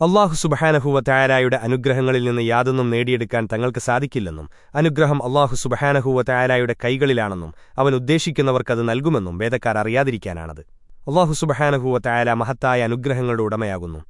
അള്ളാഹു സുബഹാനഹുവ തയാലായുടെ അനുഗ്രഹങ്ങളിൽ നിന്ന് യാതൊന്നും നേടിയെടുക്കാൻ തങ്ങൾക്ക് സാധിക്കില്ലെന്നും അനുഗ്രഹം അള്ളാഹു സുബഹാനഹുവ തയാലായുടെ കൈകളിലാണെന്നും അവൻ ഉദ്ദേശിക്കുന്നവർക്കത് നൽകുമെന്നും വേദക്കാർ അറിയാതിരിക്കാനാണത്. അള്ളാഹു സുബഹാനഹുവ തയാല മഹത്തായ അനുഗ്രഹങ്ങളുടെ ഉടമയാകുന്നു.